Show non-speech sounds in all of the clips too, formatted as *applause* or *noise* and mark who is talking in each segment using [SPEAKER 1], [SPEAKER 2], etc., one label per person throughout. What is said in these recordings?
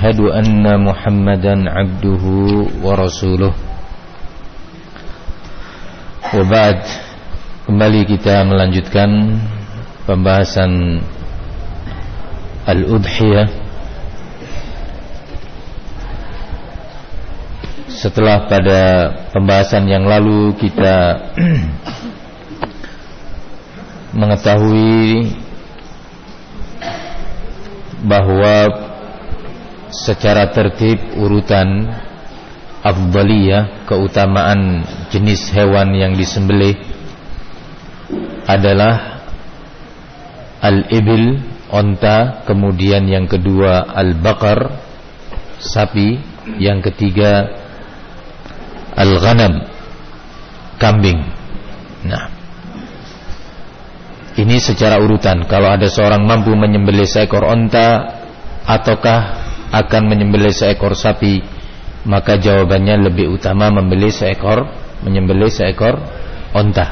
[SPEAKER 1] واشهد ان محمدا عبده ورسوله وبعد kembali kita melanjutkan pembahasan al-udhiyah setelah pada pembahasan yang lalu kita *clears throat* mengetahui bahwa secara tertib urutan afdaliyah keutamaan jenis hewan yang disembelih adalah al-ibil onta kemudian yang kedua al-bakar sapi yang ketiga al-ghanam kambing. Nah ini secara urutan. Kalau ada seorang mampu menyembelih seekor onta Ataukah akan menyembelih seekor sapi Maka jawabannya lebih utama membeli seekor Menyembelih seekor onta.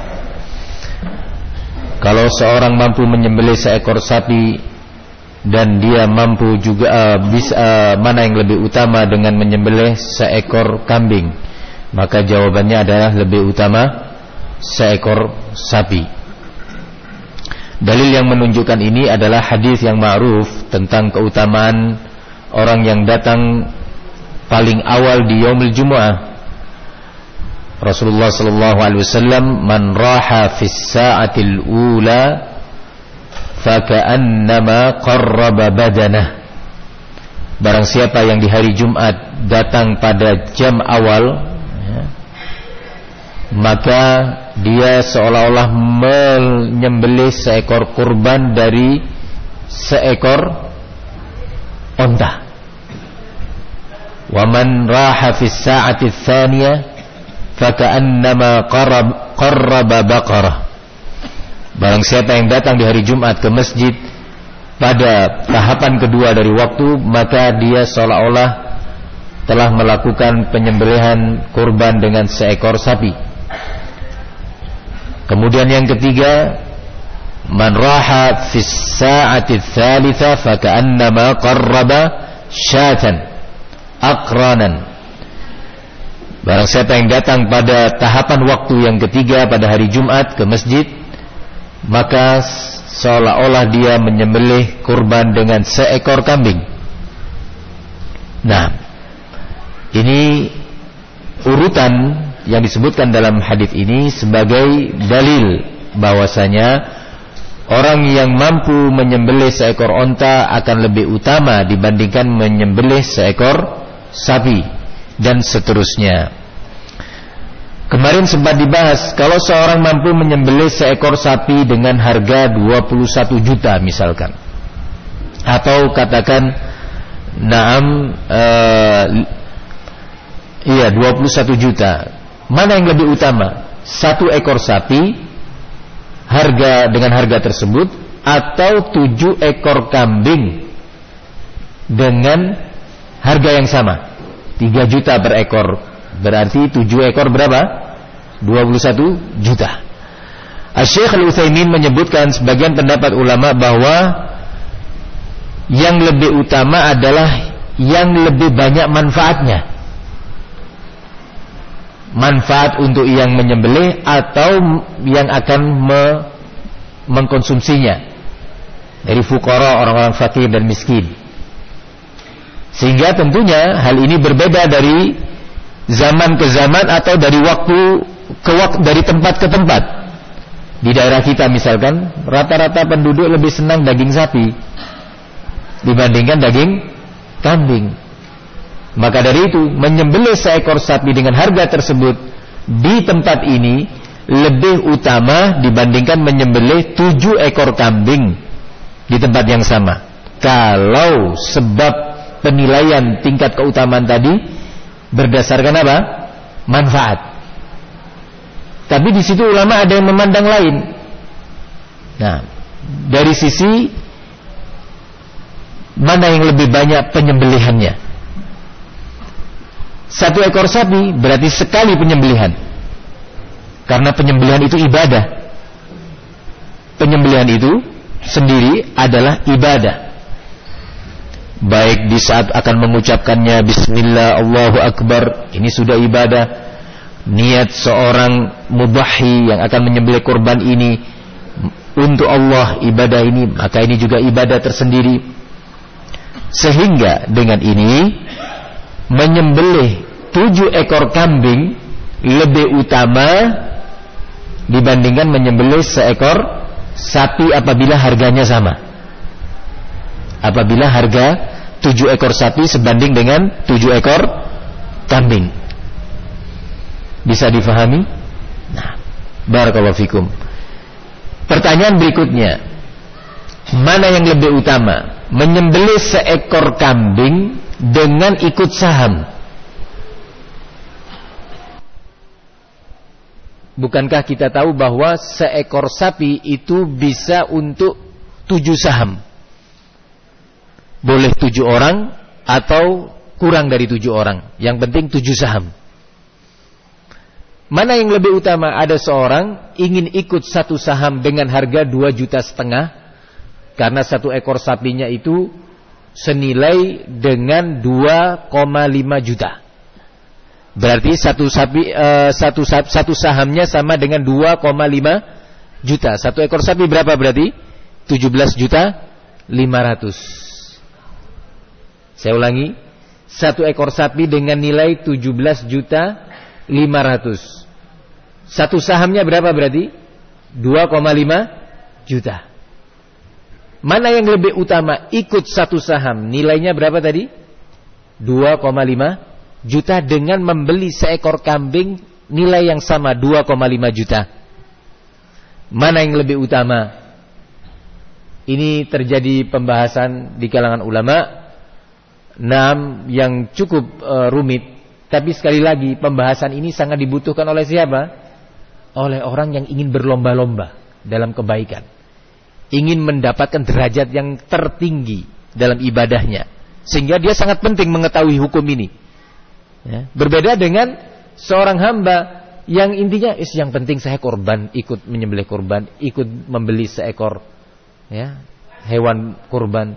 [SPEAKER 1] Kalau seorang mampu menyembelih seekor sapi Dan dia mampu juga uh, bisa, uh, Mana yang lebih utama dengan menyembelih seekor kambing Maka jawabannya adalah lebih utama Seekor sapi. Dalil yang menunjukkan ini adalah hadis yang ma'ruf tentang keutamaan orang yang datang paling awal di yaumil jumu'ah. Rasulullah sallallahu alaihi wasallam man raha fis sa'atil ula faka'annama qarraba badanah. Barang siapa yang di hari Jumat datang pada jam awal ya, maka dia seolah-olah menyembelih seekor kurban dari seekor onta. Waman raha fi sa'ati tsaniyah faka'annama qarraba baqarah. Barang siapa yang datang di hari Jumat ke masjid pada tahapan kedua dari waktu maka dia seolah-olah telah melakukan penyembelihan kurban dengan seekor sapi. Kemudian yang ketiga, man raha fi sa'ati tsalitsa faka'annama qarraba syatan akranan. Barang siapa yang datang pada tahapan waktu yang ketiga pada hari Jumat ke masjid, maka seolah-olah dia menyembelih kurban dengan seekor kambing. Nah, ini urutan yang disebutkan dalam hadis ini sebagai dalil bahwasanya orang yang mampu menyembelih seekor onta akan lebih utama dibandingkan menyembelih seekor sapi dan seterusnya. Kemarin sempat dibahas kalau seorang mampu menyembelih seekor sapi dengan harga 21 juta misalkan. Atau katakan naam uh, iya 21 juta Mana yang lebih utama? Satu ekor sapi harga dengan harga tersebut atau tujuh ekor kambing dengan harga yang sama? Tiga juta per ekor. Berarti tujuh ekor berapa? 21 juta. Syekh Al-Utsaimin menyebutkan sebagian pendapat ulama bahwa yang lebih utama adalah yang lebih banyak manfaatnya manfaat untuk yang menyembelih atau yang akan me mengkonsumsinya dari fukara orang-orang fakir dan miskin. Sehingga tentunya hal ini berbeda dari zaman ke zaman atau dari waktu ke waktu dari tempat ke tempat. Di daerah kita misalkan rata-rata penduduk lebih senang daging sapi dibandingkan daging kambing. Maka dari itu menyembelih seekor sapi dengan harga tersebut di tempat ini lebih utama dibandingkan menyembelih tujuh ekor kambing di tempat yang sama. Kalau sebab penilaian tingkat keutamaan tadi berdasarkan apa? Manfaat. Tapi di situ ulama ada yang memandang lain. Nah, dari sisi mana yang lebih banyak penyembelihannya? Satu ekor sapi berarti sekali penyembelihan. Karena penyembelihan itu ibadah. Penyembelihan itu sendiri adalah ibadah. baik di saat akan mengucapkannya bismillah Allahu akbar ini sudah ibadah niat seorang mudahi yang akan menyembelih kurban ini untuk Allah ibadah ini maka ini juga ibadah tersendiri sehingga dengan ini menyembelih tujuh ekor kambing lebih utama dibandingkan menyembelih seekor sapi apabila harganya sama apabila harga tujuh ekor sapi sebanding dengan tujuh ekor kambing. Bisa difahami? Nah, barakallahu fikum. Pertanyaan berikutnya, mana yang lebih utama? Menyembelih seekor kambing dengan ikut saham. Bukankah kita tahu bahwa seekor sapi itu bisa untuk tujuh saham? boleh tujuh orang atau kurang dari tujuh orang. Yang penting tujuh saham. Mana yang lebih utama? Ada seorang ingin ikut satu saham dengan harga dua juta setengah. Karena satu ekor sapinya itu senilai dengan 2,5 juta. Berarti satu sapi uh, satu satu sahamnya sama dengan 2,5 juta. Satu ekor sapi berapa berarti? 17 juta 500. Saya ulangi, satu ekor sapi dengan nilai 17 juta 500. Satu sahamnya berapa berarti? 2,5 juta. Mana yang lebih utama ikut satu saham? Nilainya berapa tadi? 2,5 juta dengan membeli seekor kambing nilai yang sama 2,5 juta. Mana yang lebih utama? Ini terjadi pembahasan di kalangan ulama Nam yang cukup uh, rumit, tapi sekali lagi pembahasan ini sangat dibutuhkan oleh siapa? Oleh orang yang ingin berlomba-lomba dalam kebaikan. Ingin mendapatkan derajat yang tertinggi dalam ibadahnya. Sehingga dia sangat penting mengetahui hukum ini. Ya. Berbeda dengan seorang hamba yang intinya is yang penting saya korban, ikut menyembelih korban, ikut membeli seekor ya, hewan korban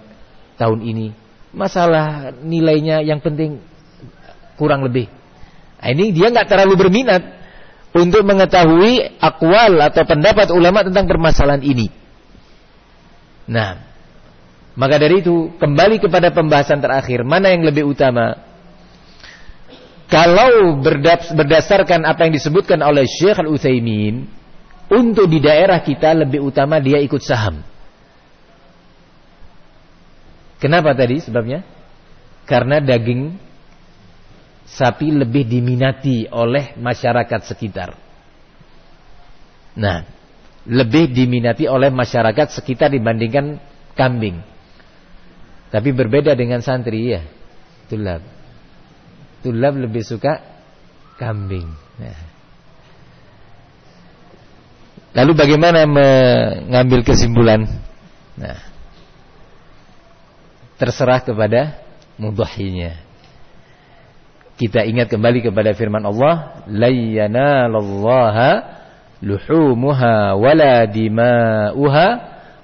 [SPEAKER 1] tahun ini masalah nilainya yang penting kurang lebih. Nah, ini dia nggak terlalu berminat untuk mengetahui akwal atau pendapat ulama tentang permasalahan ini. Nah, maka dari itu kembali kepada pembahasan terakhir, mana yang lebih utama? Kalau berdasarkan apa yang disebutkan oleh Syekh Al-Utsaimin, untuk di daerah kita lebih utama dia ikut saham. Kenapa tadi sebabnya? Karena daging sapi lebih diminati oleh masyarakat sekitar. Nah, lebih diminati oleh masyarakat sekitar dibandingkan kambing. Tapi berbeda dengan santri ya. Tulab. Tulab lebih suka kambing. Nah. Lalu bagaimana mengambil kesimpulan? Nah, terserah kepada mudahinya. Kita ingat kembali kepada firman Allah, "La yanalallaha luhumuha wala dima'uha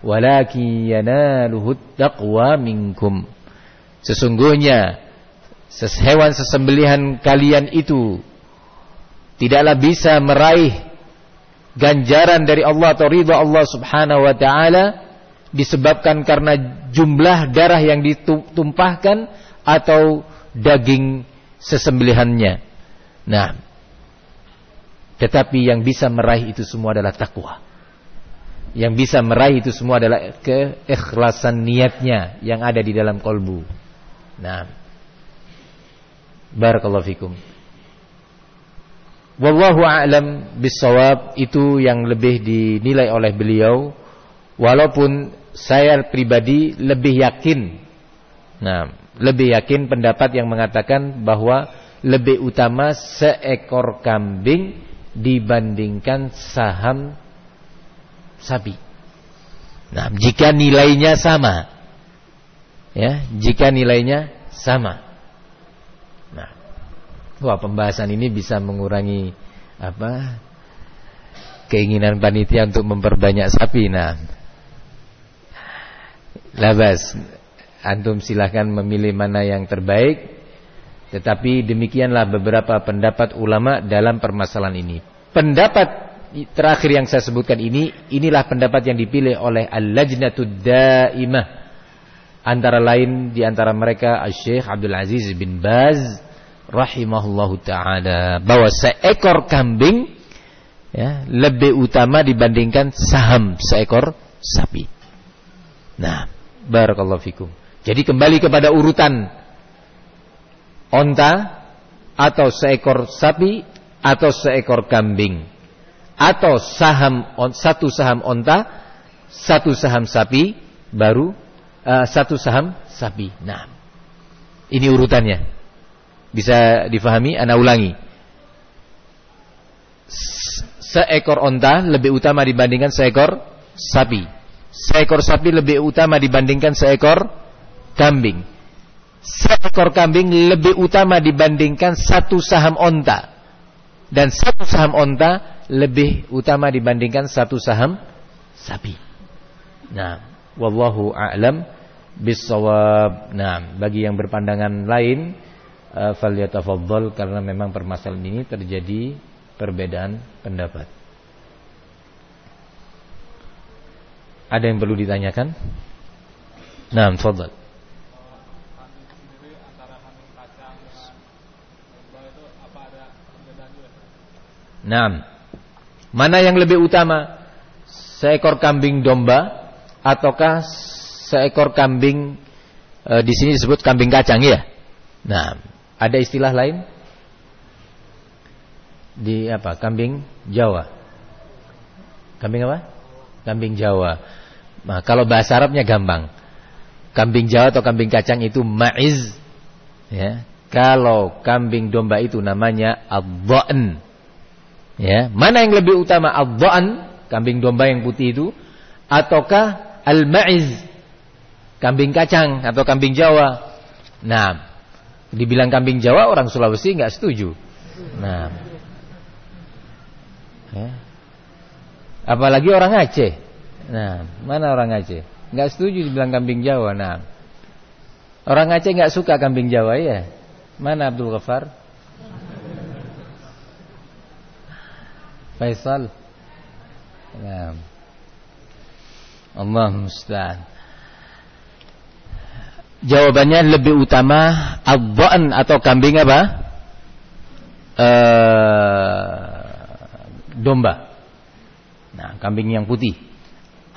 [SPEAKER 1] walakin yanaluhu taqwa minkum." Sesungguhnya hewan sesembelihan kalian itu tidaklah bisa meraih ganjaran dari Allah atau ridha Allah Subhanahu wa taala disebabkan karena jumlah darah yang ditumpahkan atau daging sesembelihannya. Nah, tetapi yang bisa meraih itu semua adalah takwa. Yang bisa meraih itu semua adalah keikhlasan niatnya yang ada di dalam kolbu. Nah, barakallahu fikum. Wallahu a'lam bisawab itu yang lebih dinilai oleh beliau Walaupun saya pribadi lebih yakin Nah, lebih yakin pendapat yang mengatakan bahwa lebih utama seekor kambing dibandingkan saham sapi. Nah, jika nilainya sama, ya, jika nilainya sama. Nah, wah pembahasan ini bisa mengurangi apa keinginan panitia untuk memperbanyak sapi. Nah, labas antum silahkan memilih mana yang terbaik. Tetapi demikianlah beberapa pendapat ulama dalam permasalahan ini. Pendapat terakhir yang saya sebutkan ini, inilah pendapat yang dipilih oleh Al-Lajnatud Daimah. Antara lain di antara mereka Syekh Abdul Aziz bin Baz rahimahullahu taala bahwa seekor kambing ya, lebih utama dibandingkan saham seekor sapi. Nah, barakallahu fikum. Jadi kembali kepada urutan onta atau seekor sapi atau seekor kambing atau saham satu saham onta, satu saham sapi baru uh, satu saham sapi. Nah, ini urutannya. Bisa difahami? Anda ulangi. Seekor onta lebih utama dibandingkan seekor sapi. Seekor sapi lebih utama dibandingkan seekor kambing. Seekor kambing lebih utama dibandingkan satu saham onta. Dan satu saham onta lebih utama dibandingkan satu saham sapi. Nah, wallahu a'lam bisawab. Nah, bagi yang berpandangan lain uh, falyatafaddal karena memang permasalahan ini terjadi perbedaan pendapat. Ada yang perlu ditanyakan? Nah, tafadhal. Nah, mana yang lebih utama? Seekor kambing domba ataukah seekor kambing e, di sini disebut kambing kacang ya? Nah, ada istilah lain? Di apa? Kambing Jawa. Kambing apa? Kambing Jawa. Nah, kalau bahasa Arabnya gampang. Kambing Jawa atau kambing kacang itu ma'iz. Ya. Kalau kambing domba itu namanya ad Ya, mana yang lebih utama ad kambing domba yang putih itu ataukah al-ma'iz kambing kacang atau kambing Jawa? Nah, dibilang kambing Jawa orang Sulawesi nggak setuju. Nah. Ya. Apalagi orang Aceh. Nah, mana orang Aceh? Nggak setuju dibilang kambing Jawa. Nah. Orang Aceh nggak suka kambing Jawa ya. Mana Abdul Ghaffar? Faisal. Ya. Allah musta'an. Jawabannya lebih utama abban atau kambing apa? Uh, domba. Nah, kambing yang putih.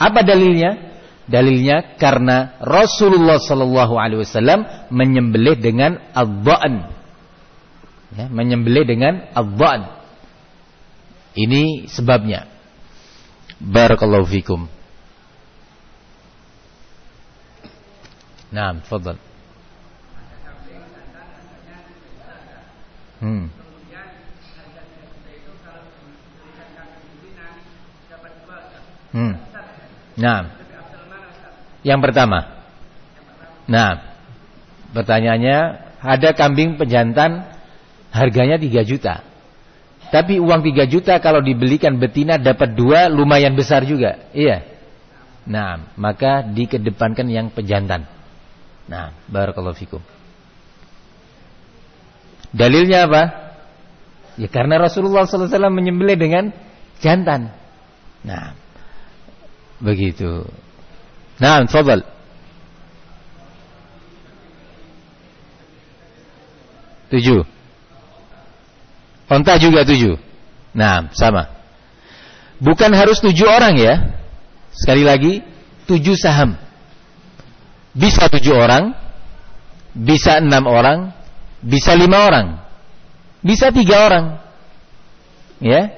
[SPEAKER 1] Apa dalilnya? Dalilnya karena Rasulullah Sallallahu Alaihi Wasallam menyembelih dengan abban. Ya, menyembelih dengan abban. Ini sebabnya. Barakallahu fikum. Nah, fadal. Hmm. Hmm. Nah. Yang pertama. Nah. Pertanyaannya, ada kambing pejantan harganya 3 juta. Tapi uang 3 juta kalau dibelikan betina dapat dua lumayan besar juga. Iya. Nah, maka dikedepankan yang pejantan. Nah, barakallahu fikum. Dalilnya apa? Ya karena Rasulullah SAW menyembelih dengan jantan. Nah, begitu. Nah, fadal. Tujuh. Onta juga tujuh. Nah, sama. Bukan harus tujuh orang ya. Sekali lagi, tujuh saham. Bisa tujuh orang, bisa enam orang, bisa lima orang, bisa tiga orang. Ya.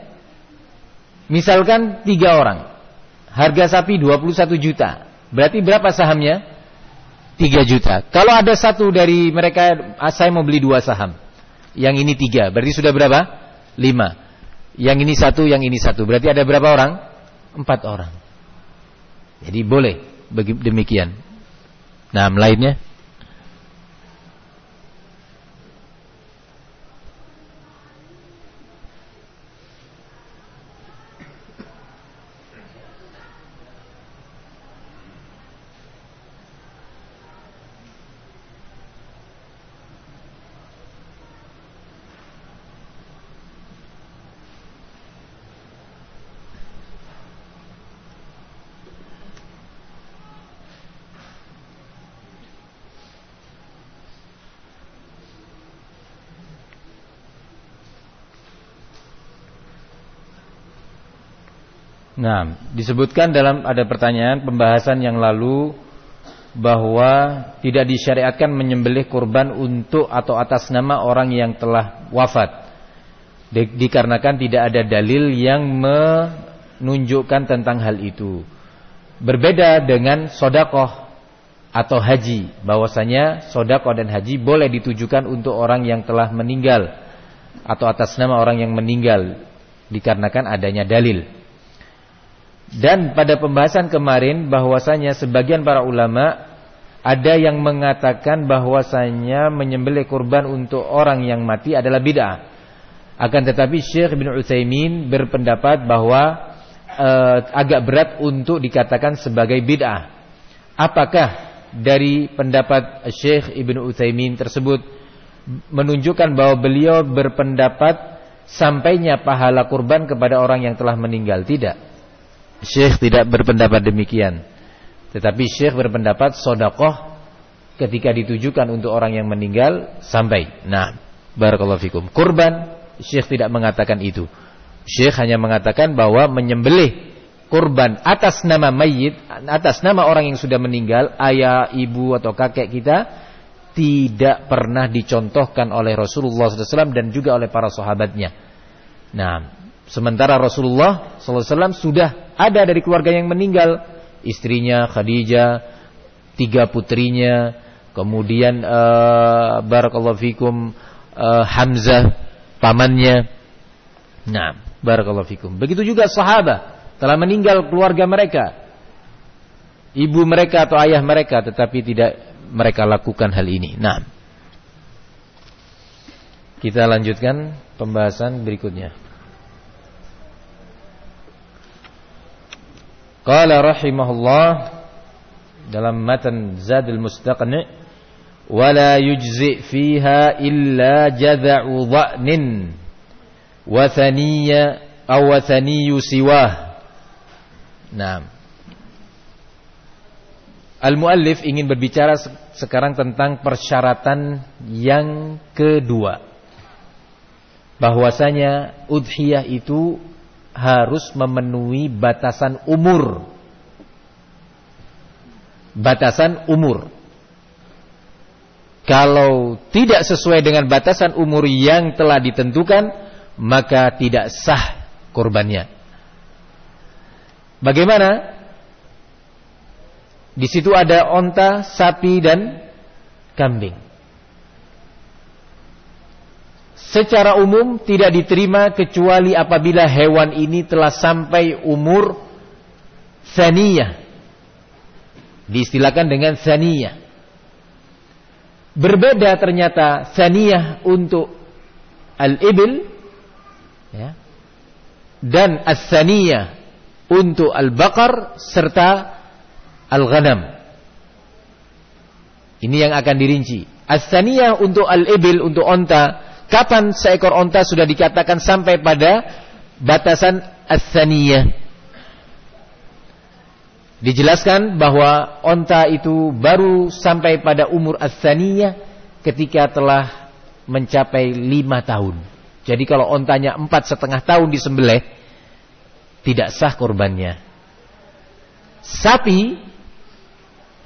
[SPEAKER 1] Misalkan tiga orang. Harga sapi 21 juta. Berarti berapa sahamnya? 3 juta. Kalau ada satu dari mereka, ah, saya mau beli dua saham. Yang ini tiga. Berarti sudah berapa? Lima. Yang ini satu, yang ini satu. Berarti ada berapa orang? Empat orang. Jadi boleh demikian. Nah, lainnya? Nah, disebutkan dalam ada pertanyaan pembahasan yang lalu bahwa tidak disyariatkan menyembelih kurban untuk atau atas nama orang yang telah wafat. Dikarenakan tidak ada dalil yang menunjukkan tentang hal itu. Berbeda dengan sodakoh atau haji, bahwasanya sodakoh dan haji boleh ditujukan untuk orang yang telah meninggal atau atas nama orang yang meninggal dikarenakan adanya dalil. Dan pada pembahasan kemarin bahwasanya sebagian para ulama ada yang mengatakan bahwasanya menyembelih kurban untuk orang yang mati adalah bid'ah. Akan tetapi Syekh bin Utsaimin berpendapat bahwa e, agak berat untuk dikatakan sebagai bid'ah. Apakah dari pendapat Syekh Ibn Utsaimin tersebut menunjukkan bahwa beliau berpendapat sampainya pahala kurban kepada orang yang telah meninggal? Tidak. Syekh tidak berpendapat demikian. Tetapi Syekh berpendapat sodakoh ketika ditujukan untuk orang yang meninggal sampai. Nah, barakallahu fikum. Kurban, Syekh tidak mengatakan itu. Syekh hanya mengatakan bahwa menyembelih kurban atas nama mayit, atas nama orang yang sudah meninggal, ayah, ibu atau kakek kita tidak pernah dicontohkan oleh Rasulullah SAW dan juga oleh para sahabatnya. Nah, Sementara Rasulullah SAW sudah ada dari keluarga yang meninggal, istrinya Khadijah, tiga putrinya, kemudian uh, barakallahu fikum uh, Hamzah pamannya. Nah, barakallahu fikum. Begitu juga sahabat telah meninggal keluarga mereka. Ibu mereka atau ayah mereka tetapi tidak mereka lakukan hal ini. Nah. Kita lanjutkan pembahasan berikutnya. Qala rahimahullah dalam matan Zadul Mustaqni wala yujzi fiha illa jad'u dha'nin wa thaniya aw thaniyu siwah. Nah. Al-muallif ingin berbicara sekarang tentang persyaratan yang kedua. Bahwasanya udhiyah itu harus memenuhi batasan umur. Batasan umur. Kalau tidak sesuai dengan batasan umur yang telah ditentukan, maka tidak sah kurbannya. Bagaimana? Di situ ada onta, sapi dan kambing secara umum tidak diterima kecuali apabila hewan ini telah sampai umur saniyah. Diistilahkan dengan saniyah. Berbeda ternyata saniyah untuk al-ibil ya, dan as-saniyah untuk al-baqar serta al-ghanam. Ini yang akan dirinci. As-saniyah untuk al-ibil untuk onta Kapan seekor onta sudah dikatakan sampai pada batasan as Dijelaskan bahwa onta itu baru sampai pada umur as ketika telah mencapai lima tahun. Jadi kalau ontanya empat setengah tahun disembelih, tidak sah korbannya. Sapi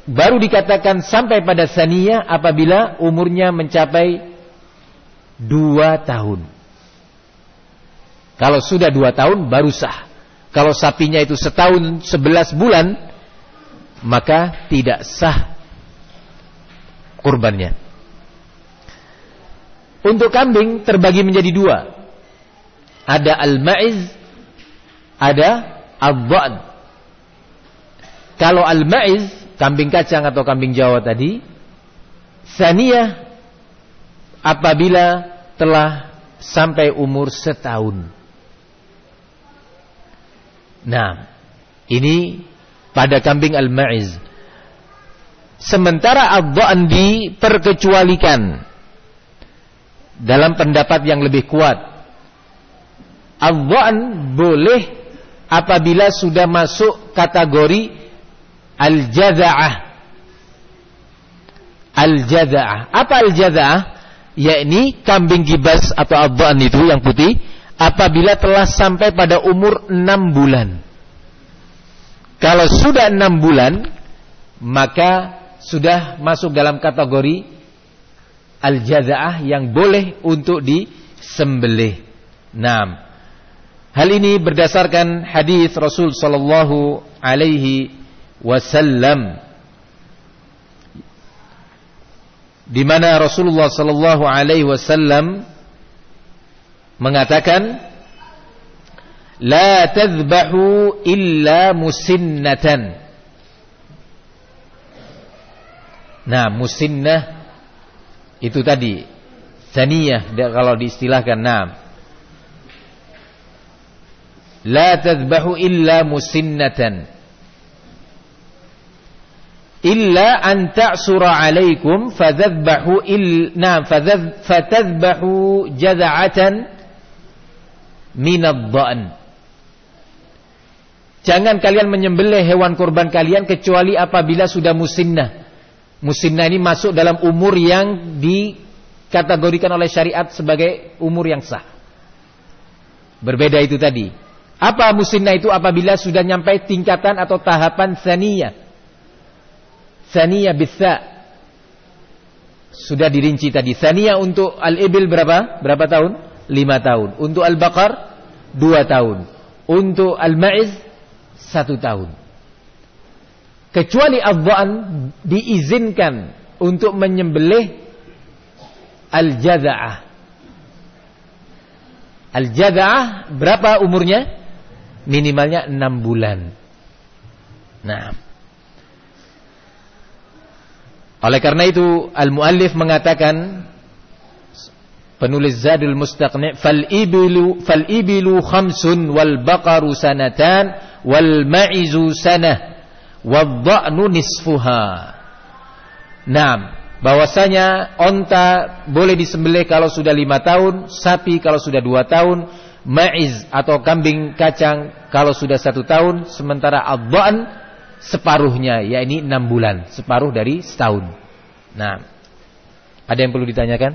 [SPEAKER 1] baru dikatakan sampai pada saniyah apabila umurnya mencapai dua tahun. Kalau sudah dua tahun baru sah. Kalau sapinya itu setahun sebelas bulan, maka tidak sah kurbannya. Untuk kambing terbagi menjadi dua. Ada al-ma'iz, ada al-dha'an. Kalau al-ma'iz, kambing kacang atau kambing Jawa tadi, saniyah apabila telah sampai umur setahun. Nah, ini pada kambing al-ma'iz. Sementara abda'an diperkecualikan dalam pendapat yang lebih kuat. Abda'an boleh apabila sudah masuk kategori al-jaza'ah. Al-jaza'ah. Apa al-jaza'ah? Yakni kambing gibas atau abban itu yang putih apabila telah sampai pada umur enam bulan. Kalau sudah enam bulan, maka sudah masuk dalam kategori al-jaza'ah yang boleh untuk disembelih. Nah, hal ini berdasarkan hadis Rasul sallallahu alaihi wasallam di mana Rasulullah sallallahu alaihi wasallam mengatakan la tadhbahu illa musinnatan. Nah, musinnah itu tadi Saniyah kalau diistilahkan Nah. La tadbahu illa musinnatan Illa an ta'sura alaikum Fadhadbahu il, Fatadbahu jada'atan Minad da'an Jangan kalian menyembelih hewan kurban kalian Kecuali apabila sudah musinnah Musinna ini masuk dalam umur yang dikategorikan oleh syariat sebagai umur yang sah. Berbeda itu tadi. Apa musinna itu apabila sudah nyampe tingkatan atau tahapan saniyah. Saniyah bisa. Sudah dirinci tadi. Saniyah untuk al-ibil berapa? Berapa tahun? Lima tahun. Untuk al-bakar? Dua tahun. Untuk al-ma'iz? Satu tahun. Kecuali adzan diizinkan untuk menyembelih al-jaza'ah. Al-jaza'ah berapa umurnya? Minimalnya 6 bulan. Nah. Oleh karena itu al-muallif mengatakan penulis Zadul Mustaqni fal ibilu fal ibilu khamsun wal baqaru sanatan wal ma'izu sanah wadda'nu nisfuha. Nah, bahwasanya onta boleh disembelih kalau sudah lima tahun, sapi kalau sudah dua tahun, ma'iz atau kambing kacang kalau sudah satu tahun, sementara adda'an separuhnya, yakni enam bulan, separuh dari setahun. Nah, ada yang perlu ditanyakan?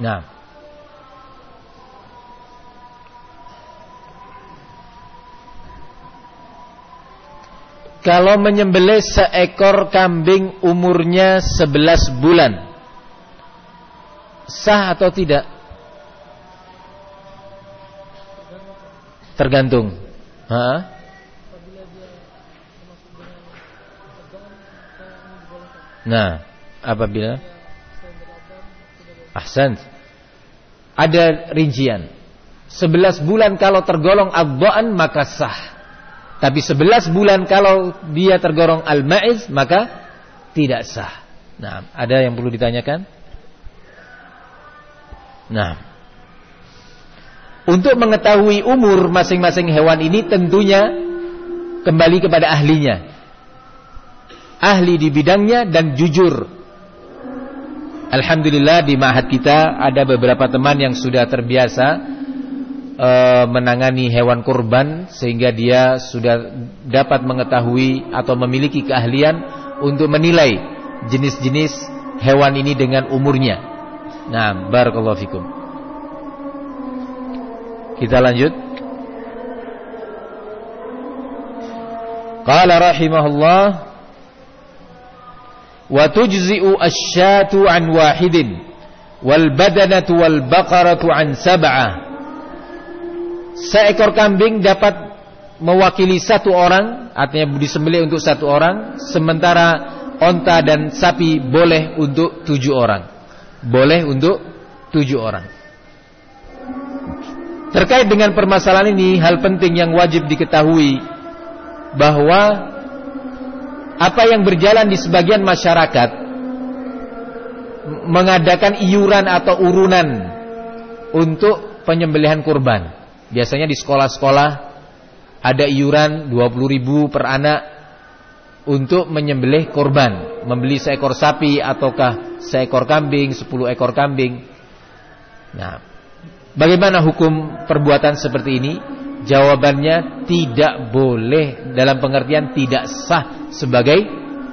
[SPEAKER 1] Nah. kalau menyembelih seekor kambing umurnya 11 bulan sah atau tidak? Tergantung. Ha? Nah, apabila Ahsan. Ada rincian. 11 bulan kalau tergolong abba'an maka sah. Tapi 11 bulan kalau dia tergolong al-ma'iz maka tidak sah. Nah, ada yang perlu ditanyakan? Nah, untuk mengetahui umur masing-masing hewan ini tentunya kembali kepada ahlinya. Ahli di bidangnya dan jujur. Alhamdulillah di mahat kita ada beberapa teman yang sudah terbiasa e, menangani hewan kurban sehingga dia sudah dapat mengetahui atau memiliki keahlian untuk menilai jenis-jenis hewan ini dengan umurnya. Nah, barakallahu fikum. Kita lanjut. Qala rahimahullah wa tujzi'u asy-syatu an wahidin wal badanatu wal seekor kambing dapat mewakili satu orang, artinya disembelih untuk satu orang, sementara onta dan sapi boleh untuk tujuh orang. Boleh untuk tujuh orang. Terkait dengan permasalahan ini, hal penting yang wajib diketahui bahwa apa yang berjalan di sebagian masyarakat mengadakan iuran atau urunan untuk penyembelihan kurban. Biasanya di sekolah-sekolah ada iuran 20 ribu per anak untuk menyembelih korban, membeli seekor sapi ataukah seekor kambing, 10 ekor kambing. Nah, bagaimana hukum perbuatan seperti ini? Jawabannya tidak boleh dalam pengertian tidak sah sebagai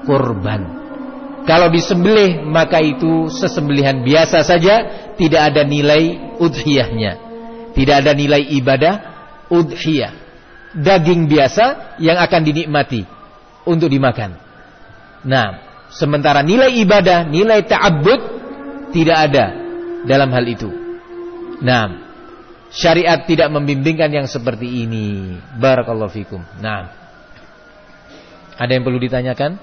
[SPEAKER 1] korban. Kalau disembelih maka itu sesembelihan biasa saja, tidak ada nilai udhiyahnya. Tidak ada nilai ibadah udhiyah. daging biasa yang akan dinikmati untuk dimakan. Nah, sementara nilai ibadah, nilai ta'abbud tidak ada dalam hal itu. Nah, syariat tidak membimbingkan yang seperti ini. Barakallahu fikum. Nah. Ada yang perlu ditanyakan?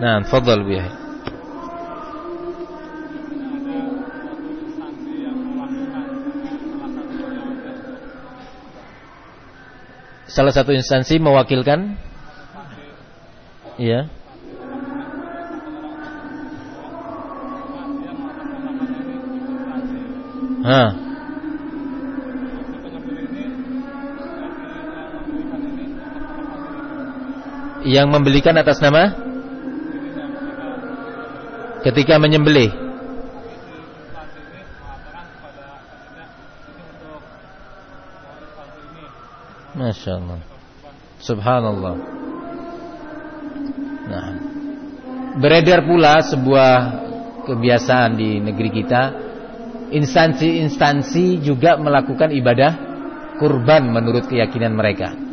[SPEAKER 1] Nah, fadhal Bu Salah satu instansi mewakilkan Iya. Hah. Yang membelikan atas nama? Ketika menyembelih. Masya Allah. Subhanallah. Nah. Beredar pula sebuah kebiasaan di negeri kita. Instansi-instansi juga melakukan ibadah kurban menurut keyakinan mereka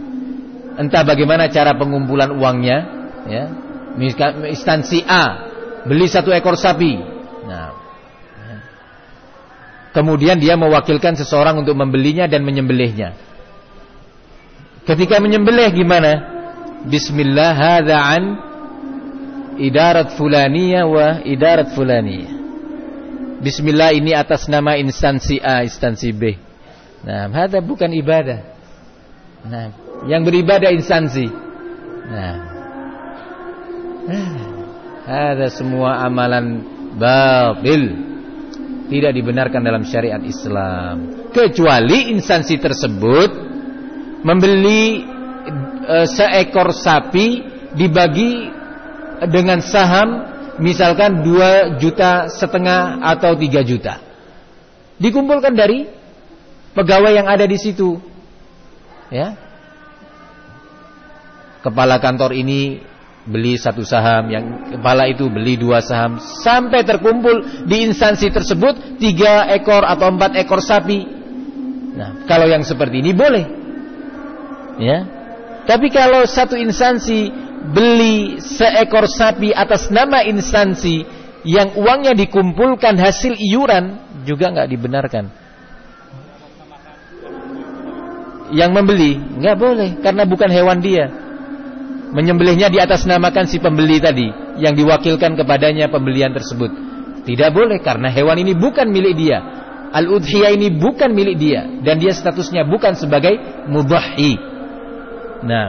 [SPEAKER 1] Entah bagaimana cara pengumpulan uangnya ya. Instansi A Beli satu ekor sapi Nah Kemudian dia mewakilkan seseorang untuk membelinya dan menyembelihnya Ketika menyembelih gimana? Bismillah hadza an idarat fulaniyah wa idarat fulaniyah. Bismillah ini atas nama instansi A, instansi B. Nah, hadza bukan ibadah. Nah, yang beribadah instansi. Nah. Ada semua amalan batil. Tidak dibenarkan dalam syariat Islam. Kecuali instansi tersebut membeli e, seekor sapi dibagi dengan saham misalkan 2 juta setengah atau 3 juta. Dikumpulkan dari pegawai yang ada di situ. Ya. Kepala kantor ini beli satu saham, yang kepala itu beli dua saham, sampai terkumpul di instansi tersebut tiga ekor atau empat ekor sapi. Nah, kalau yang seperti ini boleh. Ya. Tapi kalau satu instansi beli seekor sapi atas nama instansi yang uangnya dikumpulkan hasil iuran juga nggak dibenarkan. Yang membeli nggak boleh karena bukan hewan dia. Menyembelihnya di atas namakan si pembeli tadi yang diwakilkan kepadanya pembelian tersebut. Tidak boleh karena hewan ini bukan milik dia. Al-udhiyah ini bukan milik dia dan dia statusnya bukan sebagai mudahhi. Nah.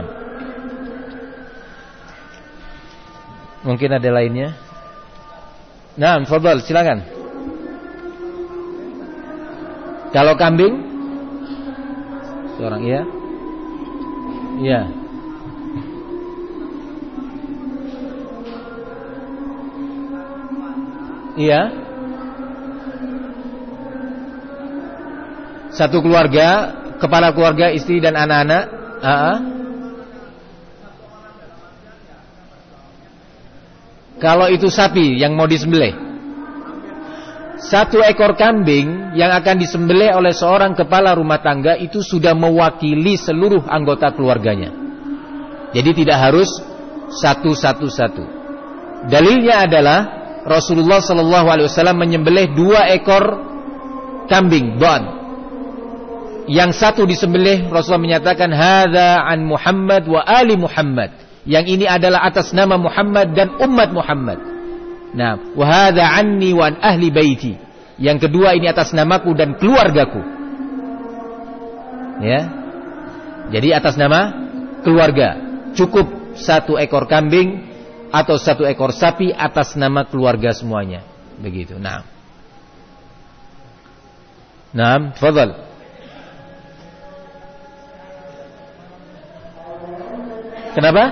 [SPEAKER 1] Mungkin ada lainnya? Nah, fadal, silakan. Kalau kambing? Seorang iya? Iya. Iya. Satu keluarga, kepala keluarga, istri dan anak-anak. -anak. Kalau itu sapi yang mau disembelih Satu ekor kambing yang akan disembelih oleh seorang kepala rumah tangga Itu sudah mewakili seluruh anggota keluarganya Jadi tidak harus satu-satu-satu Dalilnya adalah Rasulullah SAW menyembelih dua ekor kambing Don Yang satu disembelih Rasulullah menyatakan Hada an Muhammad wa ali Muhammad yang ini adalah atas nama Muhammad dan umat Muhammad. Nah, wahada anni wa ahli baiti. Yang kedua ini atas namaku dan keluargaku. Ya. Jadi atas nama keluarga. Cukup satu ekor kambing atau satu ekor sapi atas nama keluarga semuanya. Begitu. Nah. Nah, fadal. Kenapa?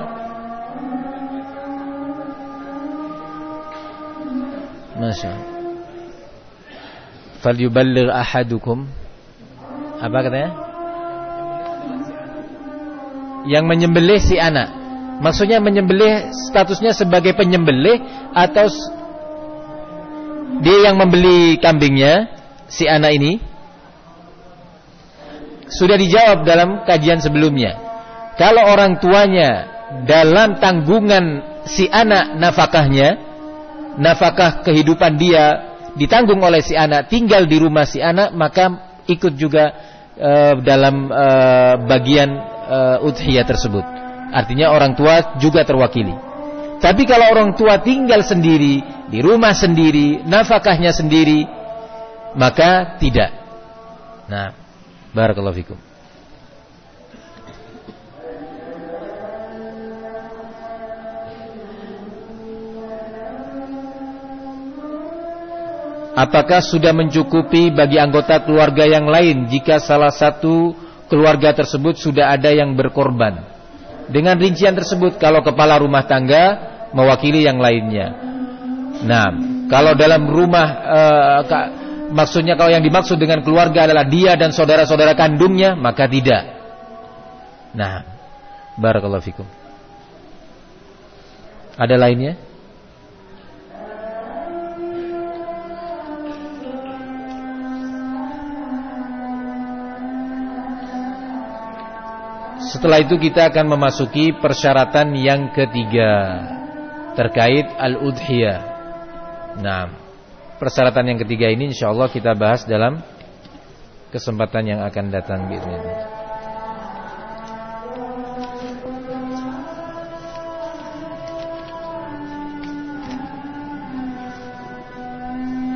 [SPEAKER 1] Masya Falyuballigh ahadukum Apa katanya? Yang menyembelih si anak Maksudnya menyembelih statusnya sebagai penyembelih Atau Dia yang membeli kambingnya Si anak ini Sudah dijawab dalam kajian sebelumnya Kalau orang tuanya dalam tanggungan si anak nafkahnya, nafkah kehidupan dia ditanggung oleh si anak, tinggal di rumah si anak, maka ikut juga uh, dalam uh, bagian uh, udhiyah tersebut. Artinya orang tua juga terwakili. Tapi kalau orang tua tinggal sendiri, di rumah sendiri, nafkahnya sendiri, maka tidak. Nah, barakallahu fikum. Apakah sudah mencukupi bagi anggota keluarga yang lain jika salah satu keluarga tersebut sudah ada yang berkorban? Dengan rincian tersebut kalau kepala rumah tangga mewakili yang lainnya. Nah, kalau dalam rumah uh, maksudnya kalau yang dimaksud dengan keluarga adalah dia dan saudara-saudara kandungnya, maka tidak. Nah, barakallahu fikum. Ada lainnya? Setelah itu kita akan memasuki persyaratan yang ketiga terkait al-udhiyah. Nah, persyaratan yang ketiga ini insyaallah kita bahas dalam kesempatan yang akan datang bismillah.